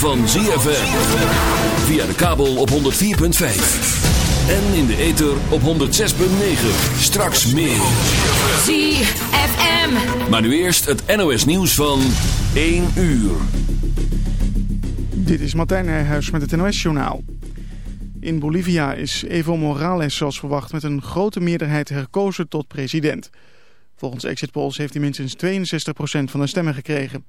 van ZFM. Via de kabel op 104.5. En in de ether op 106.9. Straks meer. ZFM. Maar nu eerst het NOS nieuws van 1 uur. Dit is Martijn Nijhuis met het NOS-journaal. In Bolivia is Evo Morales zoals verwacht met een grote meerderheid herkozen tot president. Volgens exit polls heeft hij minstens 62% van de stemmen gekregen.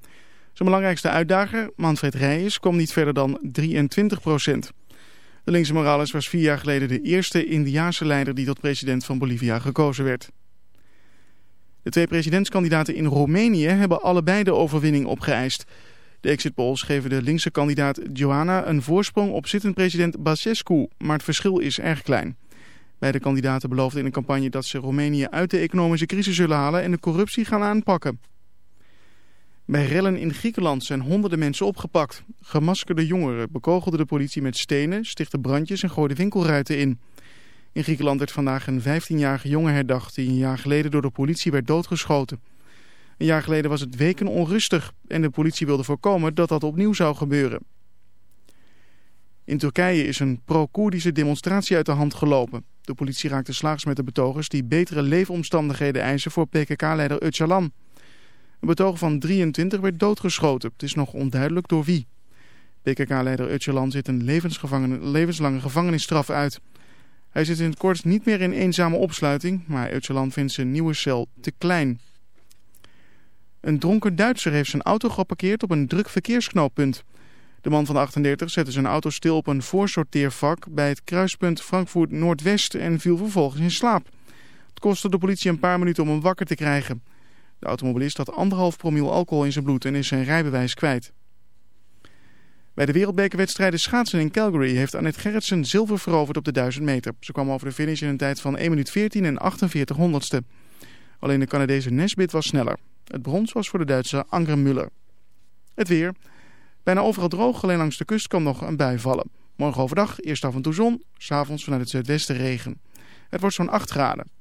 Zijn belangrijkste uitdager, Manfred Reyes, kwam niet verder dan 23%. De linkse Morales was vier jaar geleden de eerste Indiaanse leider die tot president van Bolivia gekozen werd. De twee presidentskandidaten in Roemenië hebben allebei de overwinning opgeëist. De exit polls geven de linkse kandidaat Joana een voorsprong op zittend president Basescu, maar het verschil is erg klein. Beide kandidaten beloofden in een campagne dat ze Roemenië uit de economische crisis zullen halen en de corruptie gaan aanpakken. Bij rellen in Griekenland zijn honderden mensen opgepakt. Gemaskerde jongeren bekogelden de politie met stenen, stichtten brandjes en gooiden winkelruiten in. In Griekenland werd vandaag een 15-jarige jongen herdacht die een jaar geleden door de politie werd doodgeschoten. Een jaar geleden was het weken onrustig en de politie wilde voorkomen dat dat opnieuw zou gebeuren. In Turkije is een pro-Koerdische demonstratie uit de hand gelopen. De politie raakte slaags met de betogers die betere leefomstandigheden eisen voor PKK-leider Öcalan. Een betoger van 23 werd doodgeschoten. Het is nog onduidelijk door wie. PKK-leider Öcalan zit een levenslange gevangenisstraf uit. Hij zit in het kort niet meer in eenzame opsluiting, maar Öcalan vindt zijn nieuwe cel te klein. Een dronken Duitser heeft zijn auto geparkeerd op een druk verkeersknooppunt. De man van 38 zette zijn auto stil op een voorsorteervak bij het kruispunt Frankfurt Noordwest en viel vervolgens in slaap. Het kostte de politie een paar minuten om hem wakker te krijgen. De automobilist had anderhalf promiel alcohol in zijn bloed en is zijn rijbewijs kwijt. Bij de wereldbekerwedstrijden schaatsen in Calgary heeft Annette Gerritsen zilver veroverd op de 1000 meter. Ze kwam over de finish in een tijd van 1 minuut 14 en 48 honderdste. Alleen de Canadese Nesbit was sneller. Het brons was voor de Duitse Angre Muller. Het weer. Bijna overal droog, alleen langs de kust kan nog een bui vallen. Morgen overdag eerst af en toe zon, s'avonds vanuit het zuidwesten regen. Het wordt zo'n 8 graden.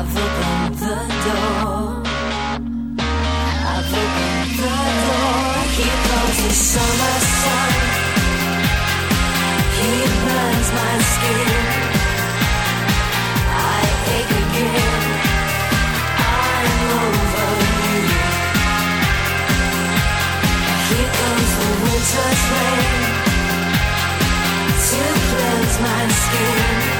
I've opened the door. I've opened the door. Here comes the summer sun. He burns my skin. I ache again. I'm over you. Here comes the winter's rain to cleanse my skin.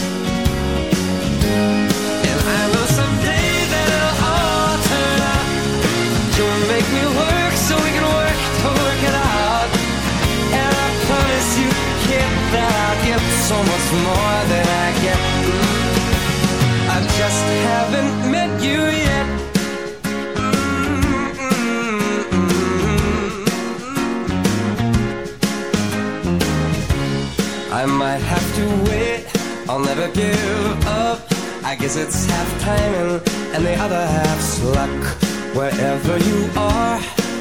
It's half timing and the other half's luck. Wherever you are,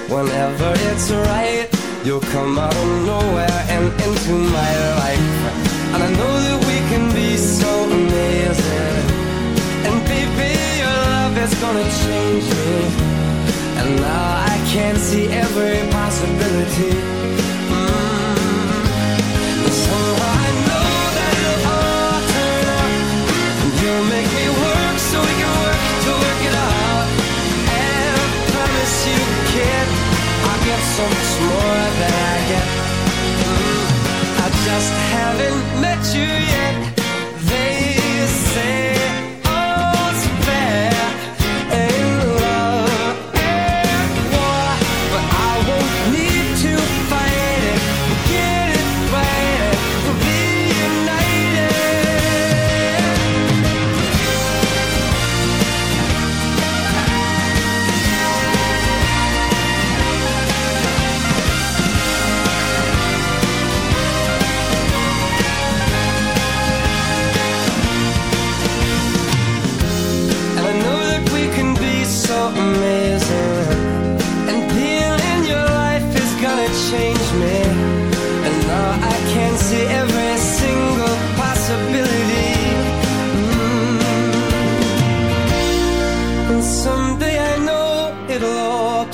whenever it's right, you'll come out of nowhere and into my life. And I know that gonna change me. And now I can see every possibility. Mm. Somehow I know that it'll all turn out You make me work so we can work to work it out. Promise you, I get so much more than I get. Mm. I just haven't met you yet.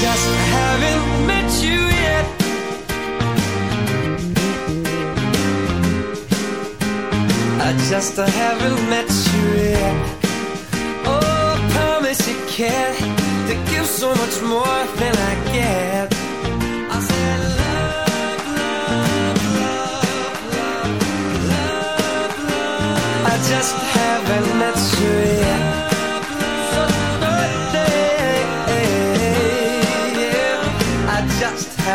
just haven't met you yet. I just haven't met you yet. Oh, I promise you can't. They give so much more than I get. I said, love, love, love, love, love, love. I just haven't met you yet.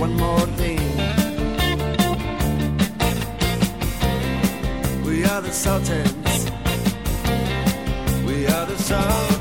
one more thing. We are the Sultans. We are the Sultans.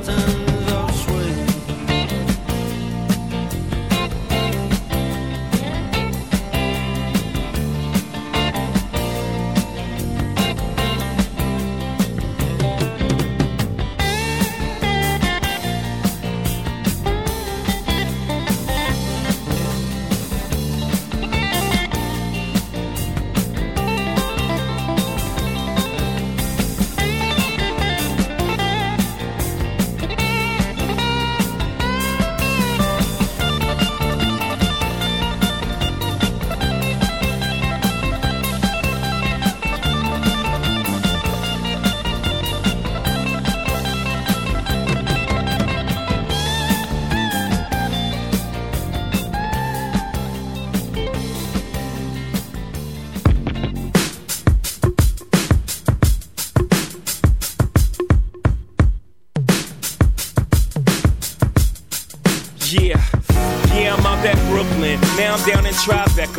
Tribeca,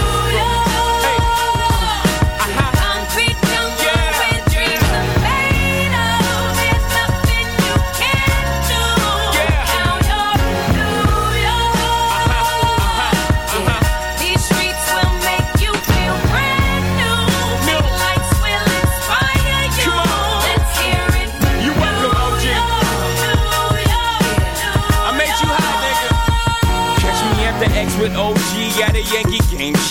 Yankee game.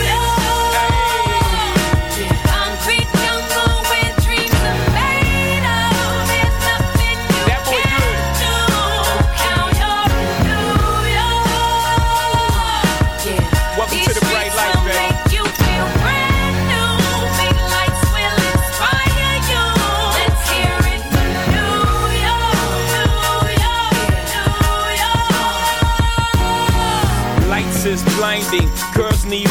Need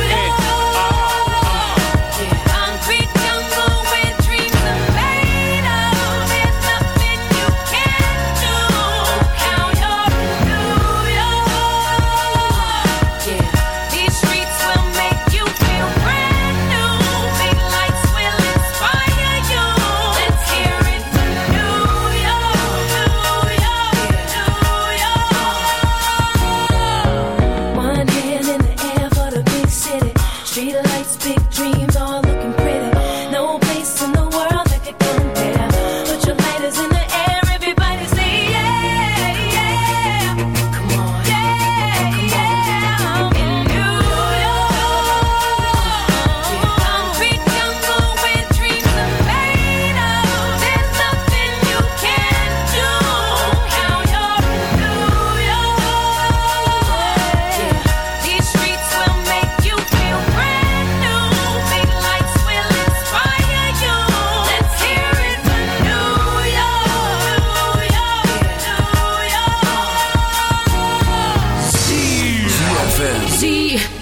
ZFM.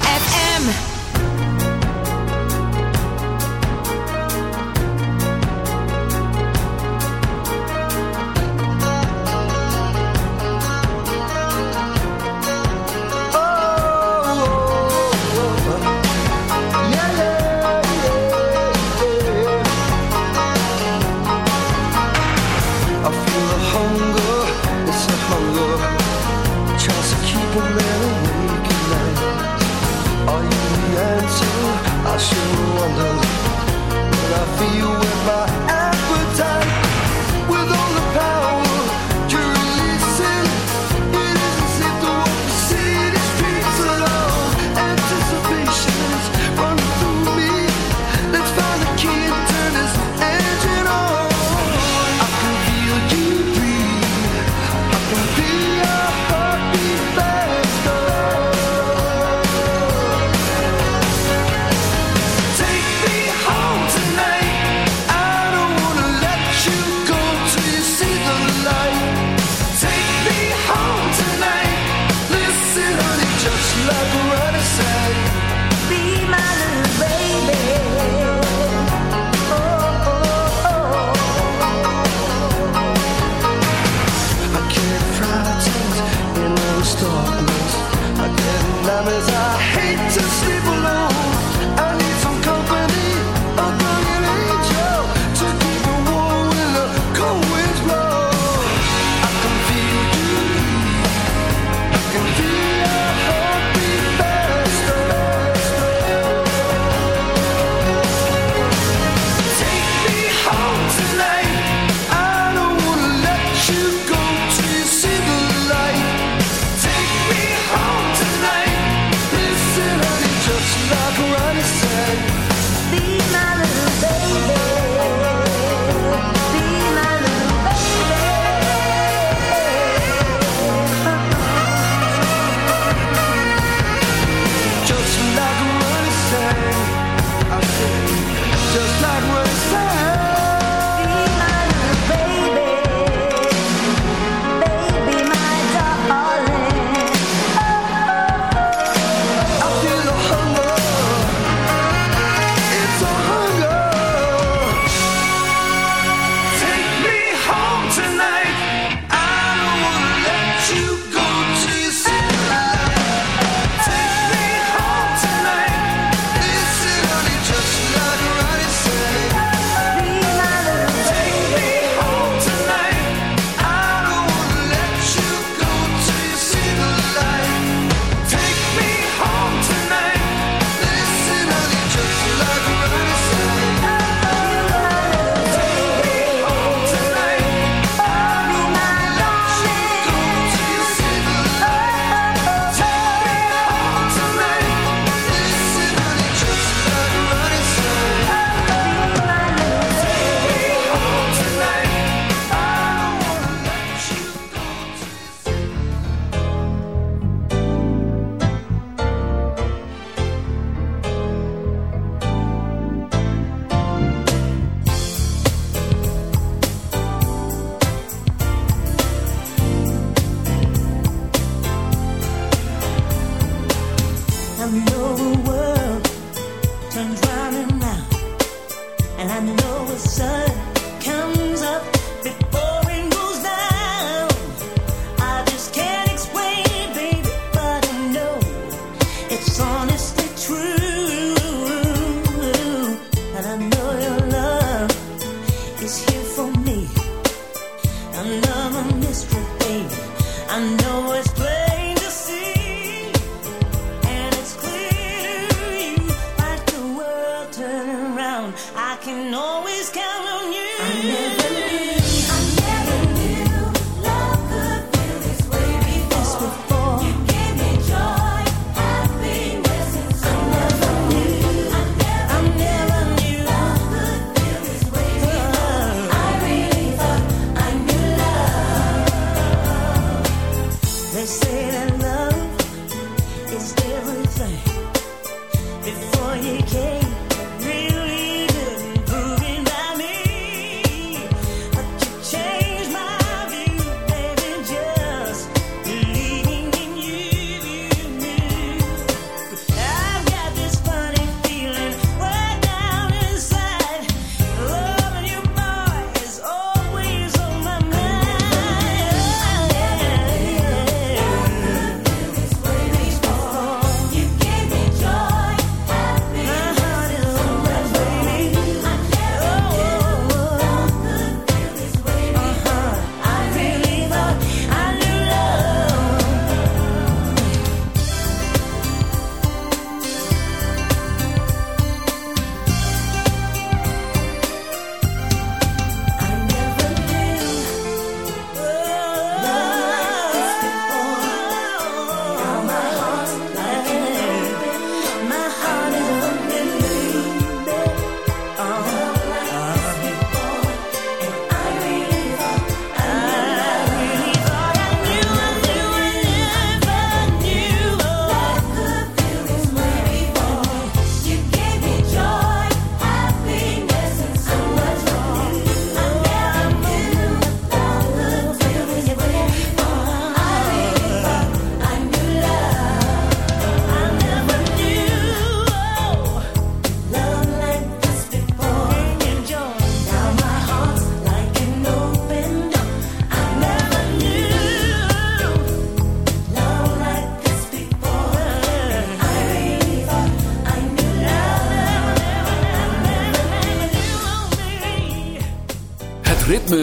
and I know a sudden.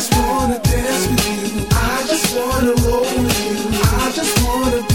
just wanna dance with you. I just wanna roll with you. I just wanna